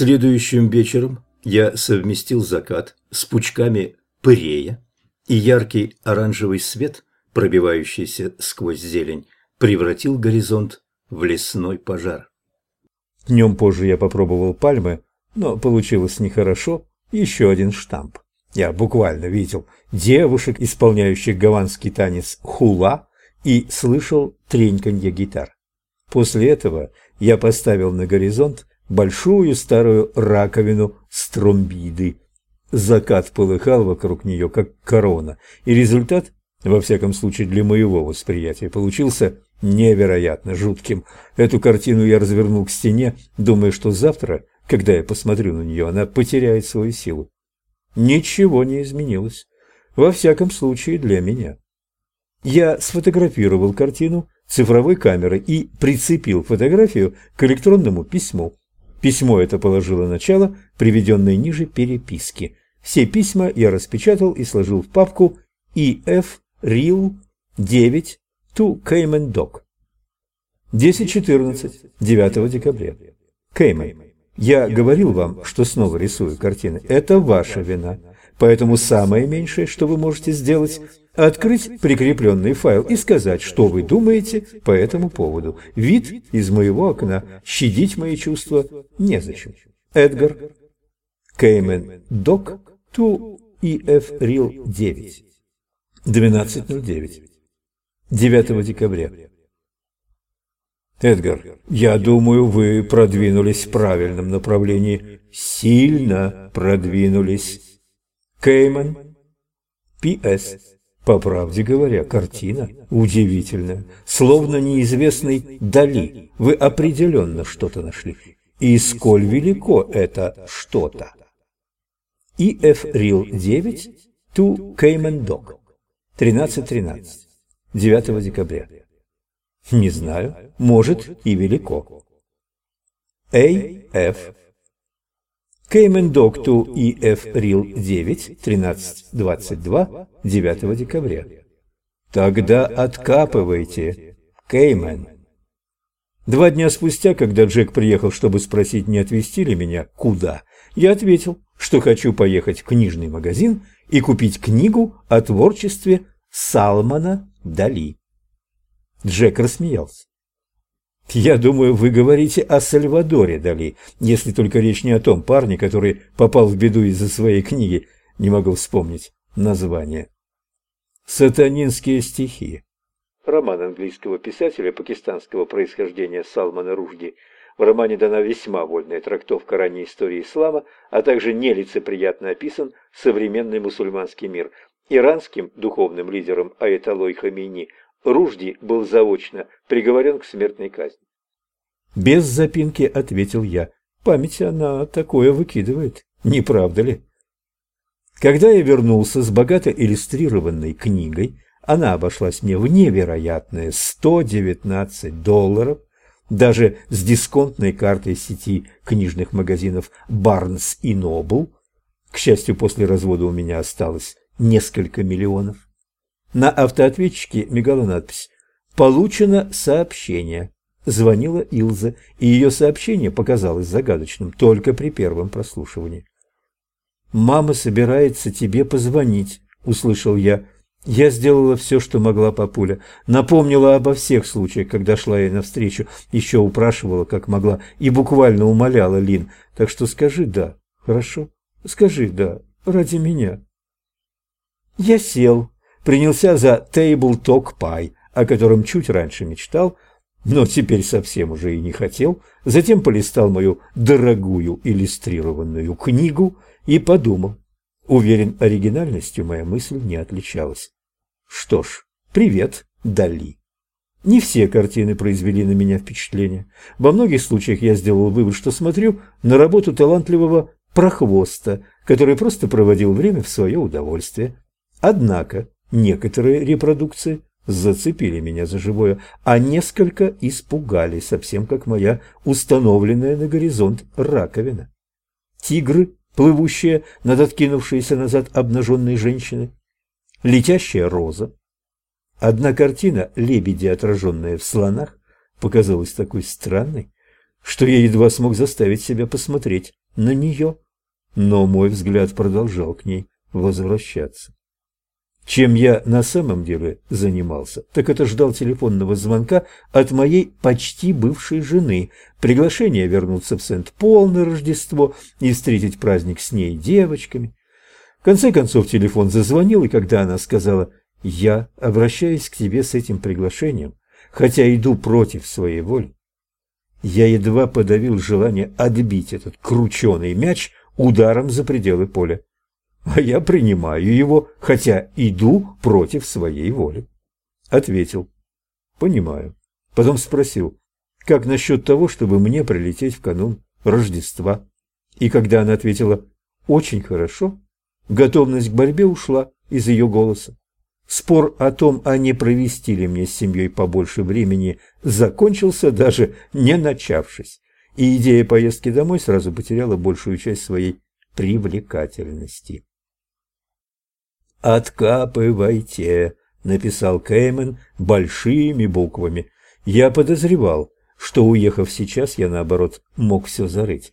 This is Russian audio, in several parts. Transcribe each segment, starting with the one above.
Следующим вечером я совместил закат с пучками пырея, и яркий оранжевый свет, пробивающийся сквозь зелень, превратил горизонт в лесной пожар. Днем позже я попробовал пальмы, но получилось нехорошо, еще один штамп. Я буквально видел девушек, исполняющих гаванский танец хула, и слышал треньканье гитар. После этого я поставил на горизонт большую старую раковину стромбиды. Закат полыхал вокруг нее, как корона, и результат, во всяком случае для моего восприятия, получился невероятно жутким. Эту картину я развернул к стене, думая, что завтра, когда я посмотрю на нее, она потеряет свою силу. Ничего не изменилось, во всяком случае для меня. Я сфотографировал картину цифровой камерой и прицепил фотографию к электронному письму. Письмо это положило начало приведенной ниже переписки. Все письма я распечатал и сложил в папку EF REAL 9 to Cayman Dock. 10.14, 9 декабря. Кеймен, я говорил вам, что снова рисую картины. Это ваша вина. Поэтому самое меньшее, что вы можете сделать, открыть прикрепленный файл и сказать, что вы думаете по этому поводу. Вид из моего окна, щадить мои чувства незачем. Эдгар. Кеймен Док to EF Real 9. 12.09. 9 декабря. Эдгар, я думаю, вы продвинулись в правильном направлении. Сильно продвинулись. Кейман. П.С. По правде говоря, картина удивительная. Словно неизвестный Дали. Вы определенно что-то нашли. И сколь велико это что-то. И.Ф. Рил 9, Ту Кеймен Док. 13.13. 9 декабря. Не знаю, может и велико. А.Ф. Кеймен Док Ту И.Ф. Рил 9, 13.22, 9 декабря. Тогда откапывайте. Кеймен. Два дня спустя, когда Джек приехал, чтобы спросить, не отвезти ли меня куда, я ответил, что хочу поехать в книжный магазин и купить книгу о творчестве Салмана Дали. Джек рассмеялся. «Я думаю, вы говорите о Сальвадоре Дали, если только речь не о том парне, который попал в беду из-за своей книги, не могу вспомнить название. Сатанинские стихи». Роман английского писателя пакистанского происхождения Салмана Ружди. В романе дана весьма вольная трактовка ранней истории ислама, а также нелицеприятно описан современный мусульманский мир. Иранским духовным лидером Аятолой Хамини Ружди был заочно приговорен к смертной казни. Без запинки ответил я. Память она такое выкидывает, не правда ли? Когда я вернулся с богато иллюстрированной книгой, она обошлась мне в невероятные 119 долларов, даже с дисконтной картой сети книжных магазинов Barnes и Noble. К счастью, после развода у меня осталось несколько миллионов. На автоответчике мигала надпись «Получено сообщение». Звонила Илза, и ее сообщение показалось загадочным только при первом прослушивании. «Мама собирается тебе позвонить», — услышал я. Я сделала все, что могла папуля. Напомнила обо всех случаях, когда шла ей навстречу, еще упрашивала, как могла, и буквально умоляла Лин. Так что скажи «да», хорошо? Скажи «да», ради меня. Я сел, принялся за Table Talk Pie, о котором чуть раньше мечтал, но теперь совсем уже и не хотел, затем полистал мою дорогую иллюстрированную книгу и подумал. Уверен, оригинальностью моя мысль не отличалась. Что ж, привет, Дали. Не все картины произвели на меня впечатление. Во многих случаях я сделал вывод, что смотрю на работу талантливого прохвоста, который просто проводил время в свое удовольствие. Однако Некоторые репродукции зацепили меня за живое, а несколько испугали, совсем как моя установленная на горизонт раковина. Тигры, плывущие над откинувшейся назад обнаженной женщиной, летящая роза. Одна картина, лебеди, отраженные в слонах, показалась такой странной, что я едва смог заставить себя посмотреть на нее, но мой взгляд продолжал к ней возвращаться. Чем я на самом деле занимался, так это ждал телефонного звонка от моей почти бывшей жены, приглашение вернуться в Сент-Пол на Рождество и встретить праздник с ней девочками. В конце концов телефон зазвонил, и когда она сказала «Я обращаюсь к тебе с этим приглашением, хотя иду против своей воли», я едва подавил желание отбить этот крученый мяч ударом за пределы поля а я принимаю его, хотя иду против своей воли. Ответил. Понимаю. Потом спросил, как насчет того, чтобы мне прилететь в канун Рождества? И когда она ответила «очень хорошо», готовность к борьбе ушла из ее голоса. Спор о том, а не провести ли мне с семьей побольше времени, закончился даже не начавшись, и идея поездки домой сразу потеряла большую часть своей привлекательности. «Откапывайте», — написал Кеймен большими буквами. Я подозревал, что, уехав сейчас, я, наоборот, мог все зарыть.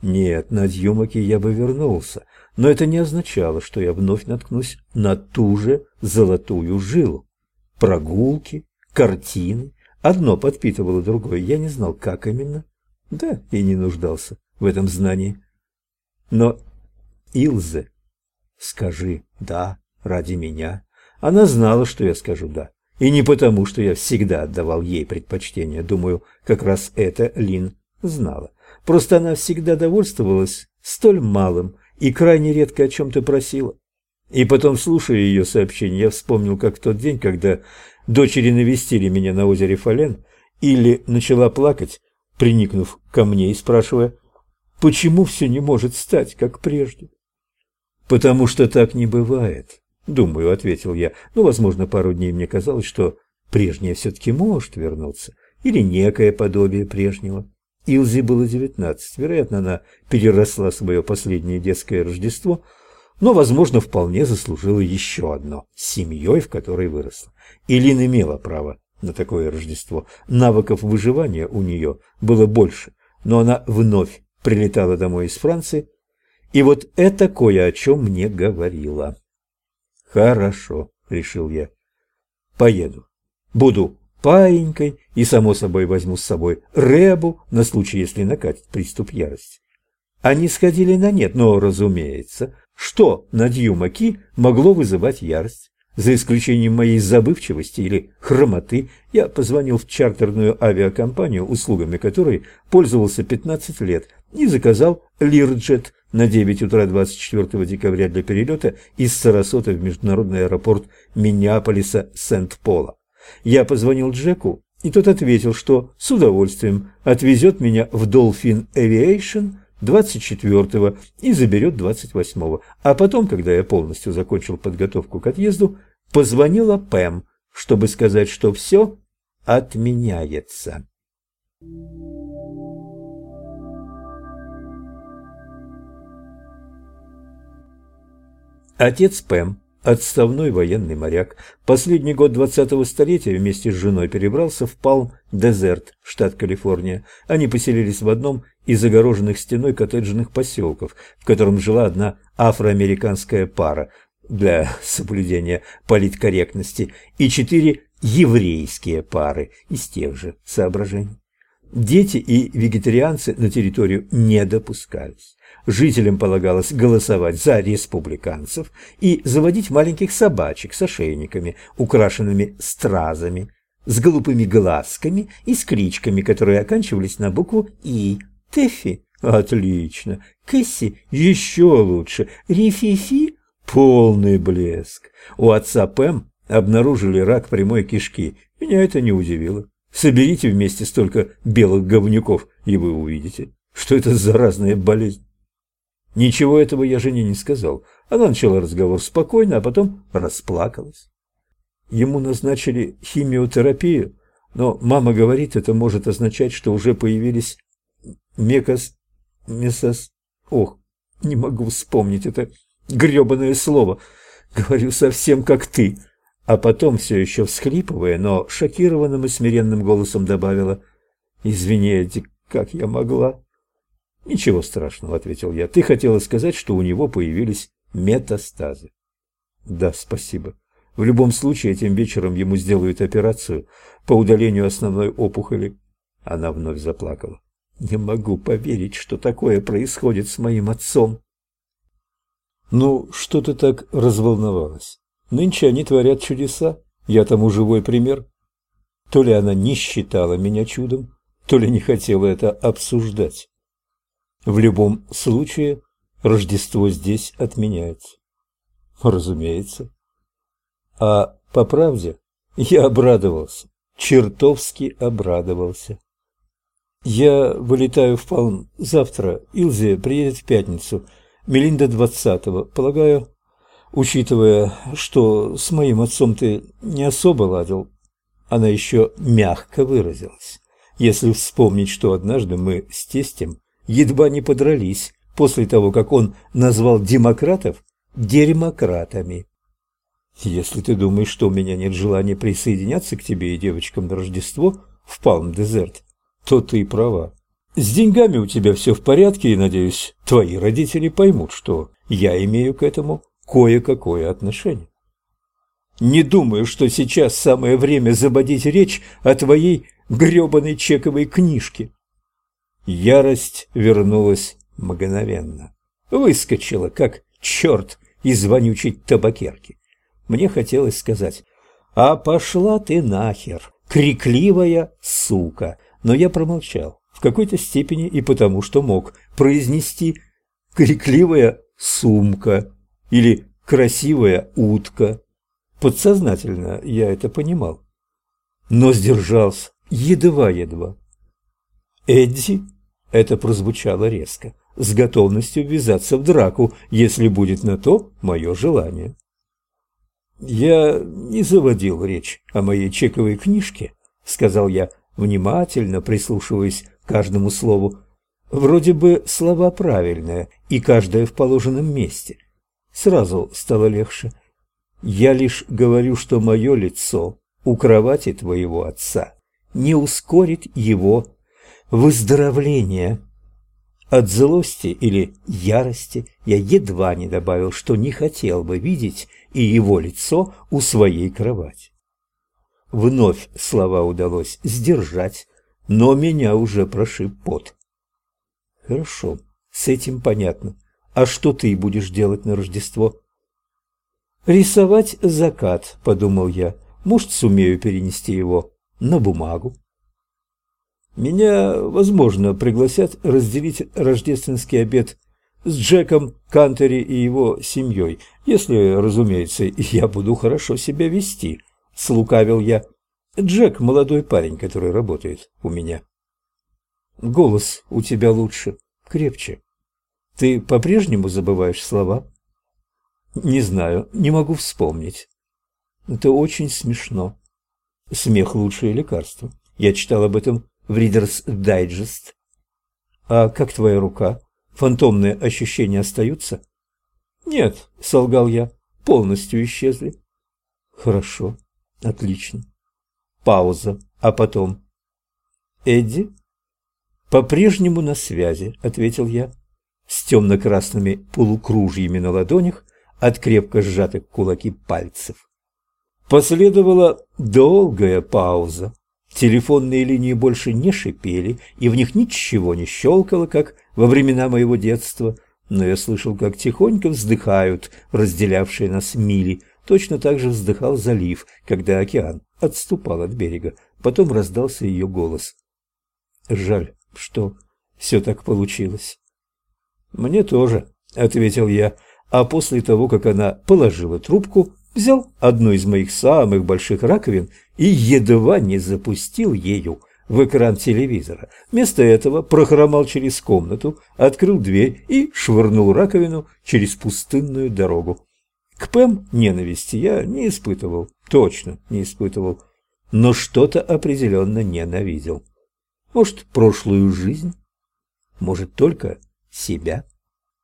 Нет, на Дьюмаке я бы вернулся, но это не означало, что я вновь наткнусь на ту же золотую жилу. Прогулки, картины, одно подпитывало другое, я не знал, как именно. Да, и не нуждался в этом знании. Но Илзе Скажи «да» ради меня. Она знала, что я скажу «да». И не потому, что я всегда отдавал ей предпочтение. Думаю, как раз это Лин знала. Просто она всегда довольствовалась столь малым и крайне редко о чем-то просила. И потом, слушая ее сообщение, я вспомнил, как в тот день, когда дочери навестили меня на озере Фален, или начала плакать, приникнув ко мне и спрашивая, почему все не может стать, как прежде. «Потому что так не бывает», — думаю, — ответил я. «Ну, возможно, пару дней мне казалось, что прежнее все-таки может вернуться, или некое подобие прежнего». Илзе было девятнадцать, вероятно, она переросла свое последнее детское Рождество, но, возможно, вполне заслужила еще одно – семьей, в которой выросла. Илин имела право на такое Рождество. Навыков выживания у нее было больше, но она вновь прилетала домой из Франции и вот это кое о чем мне говорило. Хорошо, решил я. Поеду. Буду паинькой и, само собой, возьму с собой Ребу на случай, если накатит приступ ярости. Они сходили на нет, но, разумеется, что на Дьюмаки могло вызывать ярость? За исключением моей забывчивости или хромоты, я позвонил в чартерную авиакомпанию, услугами которой пользовался 15 лет, и заказал Лирджет на 9 утра 24 декабря для перелета из Сарасота в международный аэропорт Миннеаполиса Сент-Пола. Я позвонил Джеку, и тот ответил, что с удовольствием отвезет меня в Dolphin Aviation 24-го и заберет 28-го. А потом, когда я полностью закончил подготовку к отъезду, позвонила Пэм, чтобы сказать, что все отменяется. Отец Пэм, отставной военный моряк, последний год двадцатого столетия вместе с женой перебрался в Палм-Дезерт, штат Калифорния. Они поселились в одном из огороженных стеной коттеджных поселков, в котором жила одна афроамериканская пара для соблюдения политкорректности и четыре еврейские пары из тех же соображений. Дети и вегетарианцы на территорию не допускались жителям полагалось голосовать за республиканцев и заводить маленьких собачек с ошейниками, украшенными стразами, с голубыми глазками и с кличками, которые оканчивались на букву «И». Тэффи – отлично, Кэсси – еще лучше, Рифифи – полный блеск. У отца Пэм обнаружили рак прямой кишки. Меня это не удивило. Соберите вместе столько белых говнюков, и вы увидите, что это заразная болезнь. Ничего этого я жене не сказал. Она начала разговор спокойно, а потом расплакалась. Ему назначили химиотерапию, но мама говорит, это может означать, что уже появились мекос... месос... Ох, не могу вспомнить это грёбаное слово. Говорю совсем как ты. А потом, все еще всхлипывая, но шокированным и смиренным голосом добавила «Извини, как я могла?» Ничего страшного, ответил я. Ты хотела сказать, что у него появились метастазы. Да, спасибо. В любом случае, этим вечером ему сделают операцию по удалению основной опухоли. Она вновь заплакала. Не могу поверить, что такое происходит с моим отцом. Ну, что ты так разволновалась? Нынче они творят чудеса. Я тому живой пример. То ли она не считала меня чудом, то ли не хотела это обсуждать. В любом случае, Рождество здесь отменяется. Разумеется. А по правде, я обрадовался, чертовски обрадовался. Я вылетаю в Палм завтра, Илзе приедет в пятницу, Мелинда двадцатого. Полагаю, учитывая, что с моим отцом ты не особо ладил, она еще мягко выразилась. Если вспомнить, что однажды мы с тестем едва не подрались после того, как он назвал демократов дерьмократами. Если ты думаешь, что у меня нет желания присоединяться к тебе и девочкам на Рождество в Палм-Дезерт, то ты права. С деньгами у тебя все в порядке, и, надеюсь, твои родители поймут, что я имею к этому кое-какое отношение. Не думаю, что сейчас самое время забодить речь о твоей грёбаной чековой книжке. Ярость вернулась мгновенно. Выскочила, как черт из вонючей табакерки. Мне хотелось сказать «А пошла ты нахер, крикливая сука!» Но я промолчал, в какой-то степени и потому, что мог произнести «крикливая сумка» или «красивая утка». Подсознательно я это понимал, но сдержался едва-едва. «Эдди?» – это прозвучало резко, с готовностью ввязаться в драку, если будет на то мое желание. «Я не заводил речь о моей чековой книжке», – сказал я, внимательно прислушиваясь к каждому слову. Вроде бы слова правильные, и каждое в положенном месте. Сразу стало легче. Я лишь говорю, что мое лицо у кровати твоего отца не ускорит его выздоровление. От злости или ярости я едва не добавил, что не хотел бы видеть и его лицо у своей кровати. Вновь слова удалось сдержать, но меня уже прошиб пот. Хорошо, с этим понятно. А что ты будешь делать на Рождество? Рисовать закат, подумал я. Может, сумею перенести его на бумагу. Меня, возможно, пригласят разделить рождественский обед с Джеком Кантери и его семьей, если, разумеется, я буду хорошо себя вести, — слукавил я. Джек — молодой парень, который работает у меня. Голос у тебя лучше, крепче. Ты по-прежнему забываешь слова? Не знаю, не могу вспомнить. Это очень смешно. Смех – лучшее лекарство. Я читал об этом в Reader's Digest. А как твоя рука? Фантомные ощущения остаются? Нет, солгал я, полностью исчезли. Хорошо, отлично. Пауза, а потом. Эдди? По-прежнему на связи, ответил я, с темно-красными полукружьями на ладонях от крепко сжатых кулаки пальцев. Последовала долгая пауза. Телефонные линии больше не шипели, и в них ничего не щелкало, как во времена моего детства, но я слышал, как тихонько вздыхают разделявшие нас мили. Точно так же вздыхал залив, когда океан отступал от берега. Потом раздался ее голос. «Жаль, что все так получилось». «Мне тоже», — ответил я, а после того, как она положила трубку, взял одну из моих самых больших раковин и едва не запустил ею в экран телевизора. Вместо этого прохромал через комнату, открыл дверь и швырнул раковину через пустынную дорогу. К Пэм ненависти я не испытывал, точно не испытывал, но что-то определенно ненавидел. Может, прошлую жизнь, может, только себя.